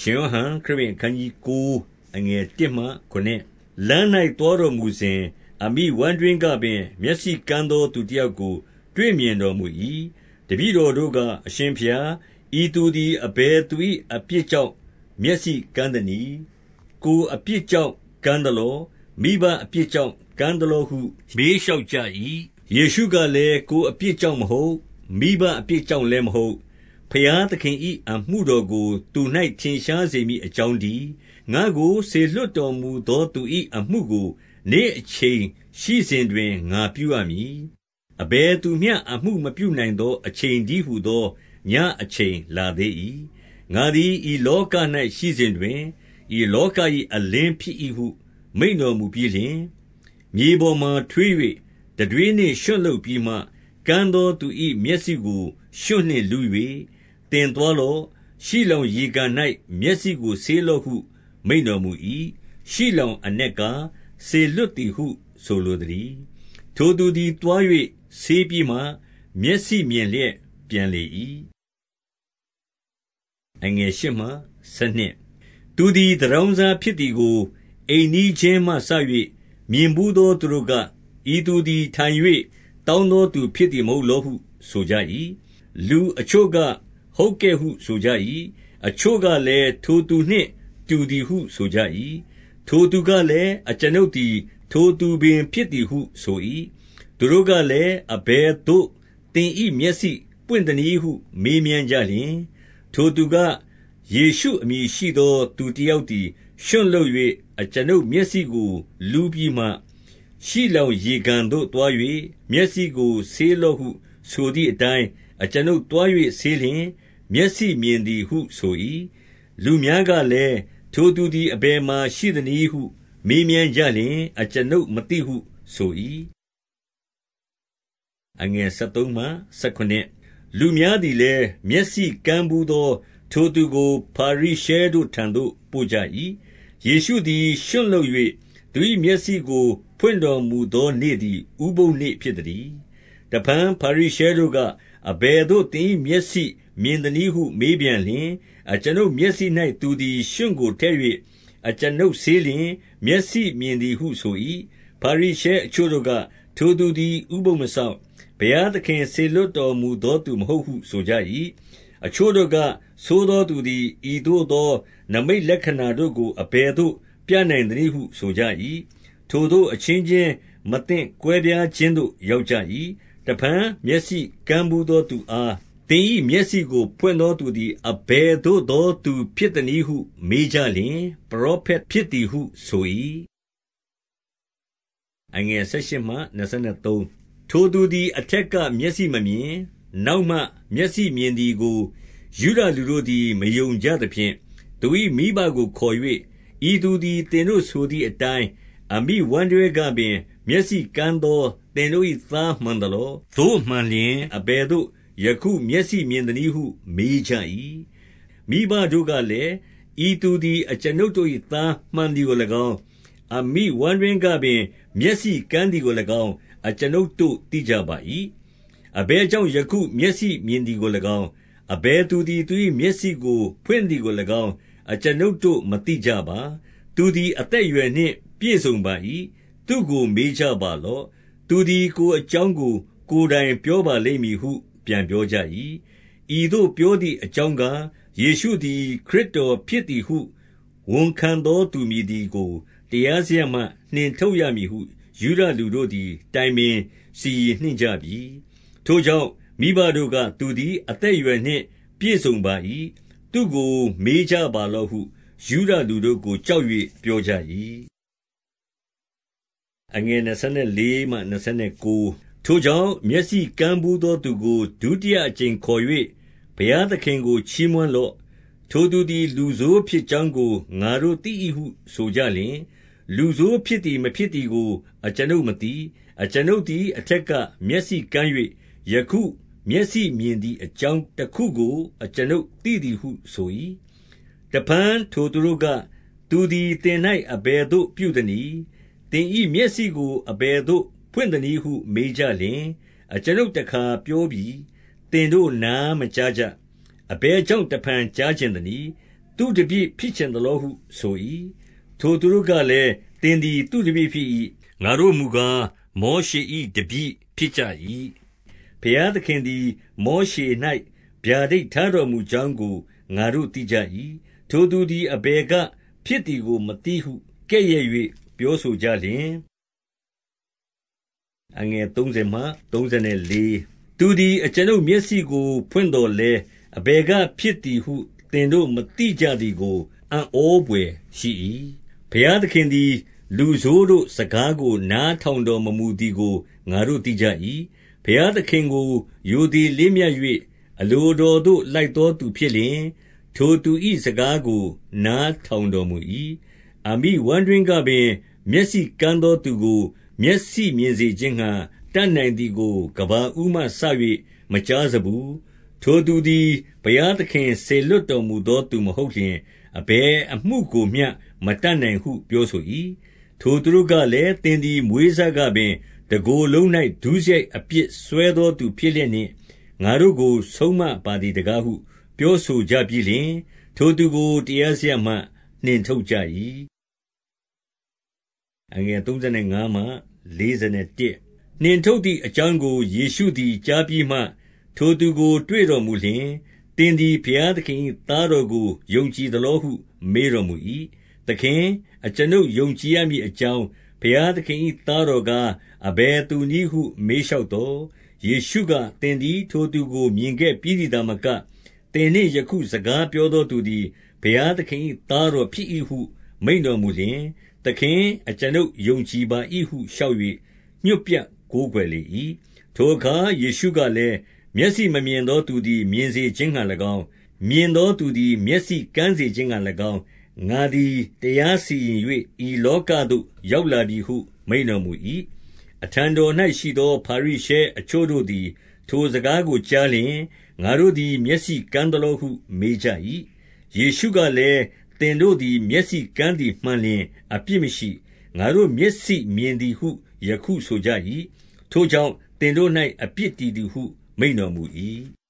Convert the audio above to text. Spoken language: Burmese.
ရှင်ယောဟန်ခရစ်ဝင်အခန်းကြီး9အငယ်1မှ9လမ်း၌သွားတော်မူစဉ်အမိဝမ်းတွင်ကပင် မျက်စိကန်းသောသူတယောက်ကို တွေ့မြင်တော်မူ၏တပည့်တော်တို့ကအရှင်ဖျားဤသူသည်အဘယ်သူ၏အပြစ်ကြောင့်မျက်စိကန်းသနည်းကိုအပြစ်ကြောင့်ကန်းသလောမိဘအပြစ်ကြောင့်ကန်းသလောဟုမေးလျှောက်ကြ၏ယေရှုကလည်းကိုအပြစ်ကြောင့်မဟုတ်မိဘအပြစ်ကြောင့်လည်းမဟုတ် ဖျားသခင်၏အမှုတော်ကို သူ၌ထင်ရှားစေမိအကြောင်းဒီငါကို စေလွတ်တော်မူသောသူ၏အမှုကို နေ့အချိန်ရှိစဉ်တွင် ငါပြုရမည် အဘယ်သူမျှ အမှုမပြုနိုင်သော အချိန်ဒီဟုသော ညအချိန်လာသေး၏ငါသည် ဤလောက၌ရှိစဉ်တွင် ဤလောက၏အလင်းဖြစ်၏ဟု မိန်တော်မူပြီးလျှင် မြေပေါ်မှထွေး၍တတွေးနှင့် ရွှတ်လုပြီးမှကမ်းသောသူ၏မျက်စိကို ရွှတ်နှင့်လူ၍တ င်သွားလော့ ရှိလောင်ရေကန်၌မျက်စိကို ဆေးလော့ဟု မိန်တော်မူ၏ရှိလောင်အ내ကစေလွတ်သည်ဟု ဆိုလိုသည်ထိုသူသည်တွား၍ဆေးပြီးမှ မျက်စိမြင်လျက် ပြန်လေ၏အငယ်ရှိမှဆနှစ်သူသည်တရောင်းစားဖြစ်သည်ကို အိမ်နီးချင်းမှဆ၍မြင်ဘူးသောသူတို့က ဤသူသည် ထိုင်၍တောင်းသောသူဖြစ်သည် မဟုတ်လောဟု ဆိုကြ၏လူအချို့က ဟုတ်ကဲ့ဟုဆိုကြ၏အချို့ကလည်း ထိုသူနှင့်တူသည်ဟု ဆိုကြ၏ထိုသူကလည်း အကျွန်ုပ်သည် ထိုသူပင်ဖြစ်သည်ဟု ဆို၏သူတို့ကလည်း အဘယ်သို့ သင်၏မျက်စိပွင့်သနည်းဟု မေးမြန်းကြလျှင် ထိုသူက ယေရှုအမည်ရှိသော သူတယောက်သည် ရွှံ့လုပ်၍အကျွန်ုပ်မျက်စိကို လူးပြီးမှ ရှိလောင်ရေကန်သို့သွား၍မျက်စိကို ဆေးလော့ဟုဆိုသည်အတိုင်း အကျွန်ုပ်သွား၍ဆေးလျင် မျက်စိမြင်သည်ဟုဆို၏လူများကလည်း ထိုသူသည် အဘယ်မှာရှိသနည်းဟု မေးမြန်းကြလျှင် အကျွန်ုပ်မသိဟုဆို၏အငယ်73မှ79လူများသည်လည်း မျက်စိကန်းဘူးသော ထိုသူကို ဖာရိရှဲတို့ထံသို့ ပို့ကြ၏ယေရှုသည် ရွှံ့လုပ်၍သူ၏မျက်စိကို ဖွင့်တော်မူသောနေ့သည် ဥပုသ်နေ့ဖြစ်သတည်း တဖန် ဖာရိရှဲတို့က အဘယ်သို့ သင်၏မျက်စိ မြင်သနည်းဟု မေးပြန်လျှင် အကျွန်ုပ်မျက်စိ၌သူသည် ရွှံ့ကိုထည့်၍အကျွန်ုပ်ဆေးလျင် မျက်စိမြင်သည်ဟုဆို၏ဖာရိရှဲအချို့တို့က ထိုသူသည် ဥပုသ်မစောင့် ဘုရားသခင်စေလွတ်တော်မူသောသူမဟုတ်ဟု ဆိုကြ၏အချို့တို့က ဆိုသောသူသည် ဤသို့သော နိမိတ်လက္ခဏာတို့ကို အဘယ်သို့ ပြနိုင်သနည်းဟု ဆိုကြ၏ထိုသို့အချင်းချင်း မသင့်ကွဲပြားခြင်းသို့ ရောက်ကြ၏တဖန် မျက်စိကန်းဘူးသောသူအား သင်၏မျက်စိကို ဖွင့်သောသူသည် အဘယ်သို့သောသူဖြစ်သနည်းဟု မေးကြလျှင် ပရောဖက်ဖြစ်သည်ဟုဆို၏အငယ်၁၈မှ23ထိုသူသည် အထက်က မျက်စိမမြင် နောက်မှ မျက်စိမြင်သည်ကို ယုဒလူတို့သည် မယုံကြသဖြင့် သူ၏မိဘကိုခေါ်၍ဤသူသည် သင်တို့ဆိုသည်အတိုင်း အမိဝမ်းတွဲကပင် မျက်စိကန်းသော သင်တို့၏သားမှန်သလော သို့မှန်လျင် အဘယ်သို့ ယခုမျက်စိမြင်သနည်းဟု မေးကြ၏မိဘတို့ကလည်း ဤသူသည် အကျွန်ုပ်တို့၏သားမှန်သည်ကို၎င်း အမိဝမ်းတွင်ကပင် မျက်စိကန်းသည်ကို၎င်း အကျွန်ုပ်တို့သိကြပါ၏အဘယ်ကြောင့် ယခုမျက်စိမြင်သည်ကို၎င်း အဘယ်သူသည် သူ၏မျက်စိကို ဖွင့်သည်ကို၎င်း အကျွန်ုပ်တို့မသိကြပါ သူသည် အသက်အရွယ်နှင့် ပြည့်စုံပါ၏သူကို မေးကြပါလော့ သူသည် ကိုအကြောင်းကို ကိုယ်တိုင်ပြောပါလိမ့်မည်ဟု ပြန်ပြောကြ၏ဤသို့ပြောသည့်အကြောင်းကား ယေရှုသည် ခရစ်တော်ဖြစ်သည်ဟု ဝန်ခံသောသူမည်သည်ကို တရားစရပ်မှ နှင်ထုတ်ရမည်ဟု ယုဒလူတို့သည် တိုင်ပင်စီရင်နှင့်ကြပြီ ထိုကြောင့် မိဘတို့က သူသည် အသက်အရွယ်နှင့် ပြည့်စုံပါ၏သူကို မေးကြပါလော့ဟု ယုဒလူတို့ကို ကြောက်၍ပြောကြ၏အငယ်24မှ29 ထိုကြောင့် မျက်စိကန်းဘူးသောသူကို ဒုတိယအကြိမ်ခေါ်၍ဘုရားသခင်ကို ချီးမွမ်းလော့ ထိုသူသည် လူဆိုးဖြစ်ကြောင်းကို ငါတို့သိ၏ဟု ဆိုကြလျင်လူဆိုးဖြစ်သည် မဖြစ်သည်ကို အကျွန်ုပ်မသိ အကျွန်ုပ်သည် အထက်ကမျက်စိကန်း၍ယခုမျက်စိမြင်သည် အကြောင်းတခုကို အကျွန်ုပ်သိသည်ဟုဆို၏တဖန်ထိုသူတို့က သူသည် သင်၌အဘယ်သို့ပြုသနည်း သင်၏မျက်စိကို အဘယ်သို့ ဖွင့်သနည်းဟု မေးကြလျှင် အကျွန်ုပ်တခါပြောပြီ သင်တို့နားမကြားကြ အဘယ်ကြောင့် တဖန်ကြားချင်သနည်းသသူ့တပည့်ဖြစ်ချင်သလောဟုဆို၏။ထိုသူတို့ကလည်း၊သင်သည် သူ့တပည့်ဖြစ်၏။ငါတို့မူကား၊မောရှေ၏တပည့်ဖြစ်ကြ၏။ဘုရားသခင်သည် မောရှေ၌ဗျာဒိတ်ထားတော်မူကြောင်းကို ငါတို့သိကြ၏။ထိုသူသည် အဘယ်ကဖြစ်သည်ကို မသိဟု ကဲ့ရဲ့၍ပြောဆိုကြလျှင်၊ သူသည် အကျွန်ုပ်မျက်စိကို ဖွင့်သော်လည်း အဘယ်ကဖြစ်သည်ဟု သင်တို့မသိကြသည်ကို အံ့ဩဘွယ်ရှိ၏။ဘုရားသခင်သည် လူဆိုးတို့စကားကို နားထောင်တော်မမူသည်ကို ငါတို့သိကြ၏။ဘုရားသခင်ကို ရိုသေလေးမြတ်၍အလိုတော်သို့ လိုက်သောသူဖြစ်လျှင်၊ထိုသူ၏စကားကို နားထောင်တော်မူ၏။အမိဝမ်းတွင်းကပင် မျက်စိကန်းသောသူကို မျက်စိမြင်စေခြင်းငှါ တတ်နိုင်သည်ကို ကမ္ဘာဦးမှစ၍မကြားစဖူး။ထိုသူသည် ဘုရားသခင်စေလွှတ်တော်မူသော သူမဟုတ်လျှင် အဘယ်အမှုကိုမျှ မတတ်နိုင်ဟု ပြောဆို၏။ထိုသူတို့ကလည်း၊သင်သည် မွေးစကပင် တကိုယ်လုံး၌ဒုစရိုက်အပြစ်စွဲသောသူဖြစ်လျက်နှင့် ငါတို့ကို ဆုံးမပါသည်တကားဟု ပြောဆိုကြပြီးလျှင်၊ထိုသူကို တရားစရပ်မှ နှင်ထုတ်ကြ၏။ နှင်ထုတ်သည်အကြောင်းကို ယေရှုသည် ကြားပြီးမှ၊ထိုသူကို တွေ့တော်မူလျှင်၊သင်သည် ဘုရားသခင်၏သားတော်ကို ယုံကြည်သလောဟု မေးတော်မူ၏။သခင်၊အကျွန်ုပ်ယုံကြည်ရမည်အကြောင်း၊ဘုရားသခင်၏သားတော်ကား အဘယ်သူနည်းဟု မေးလျှောက်သော်၊ယေရှုက၊သင်သည် ထိုသူကို မြင်ခဲ့ပြီးသည်သာမက၊သင်နှင့်ယခု စကားပြောသောသူသည် ဘုရားသခင်၏သားတော်ဖြစ်၏ဟု မိန့်တော်မူလျှင်၊သခင်၊အကျွန်ုပ်ယုံကြည်ပါ၏ဟုလျှောက်၍ညွှတ်ပြတ်ကိုးကွယ်လေ၏။ထိုအခါ ယေရှုကလည်း၊မျက်စိမမြင်သောသူသည် မြင်စေခြင်းငှါ၎င်း၊မြင်သောသူသည် မျက်စိကန်းစေခြင်းငှါ၎င်း၊ငါသည် တရားစီရင်၍ဤလောကသို့ ရောက်လာပြီဟု မိန့်တော်မူ၏။အထံတော်၌ရှိသော ဖာရိရှဲအချို့တို့သည် ထိုစကားကိုကြားလျှင်၊ငါတို့သည် မျက်စိကန်းသလောဟု မေးကြ၏။ယေရှုကလည်း၊ သင်တို့သည် မျက်စိကန်းသည်မှန်လျှင် အပြစ်မရှိ။ငါတို့မျက်စိမြင်သည်ဟု ယခုဆိုကြ၏။ထိုကြောင့် သင်တို့၌အပြစ်တည်သည်ဟု မိန့်တော်မူ၏။